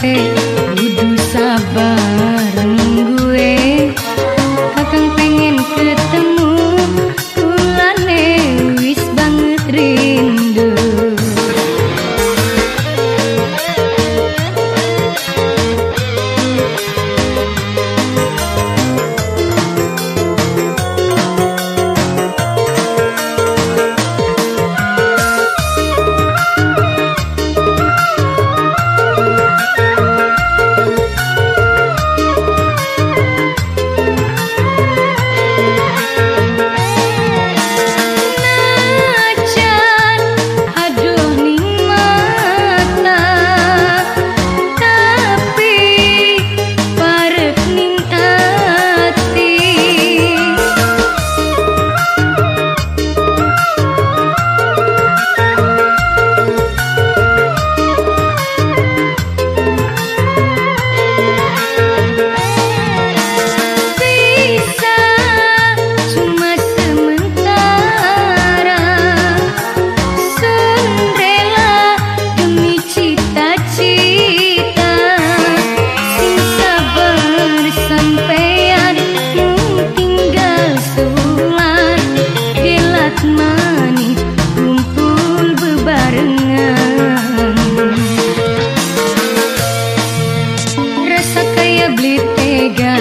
feel abilitega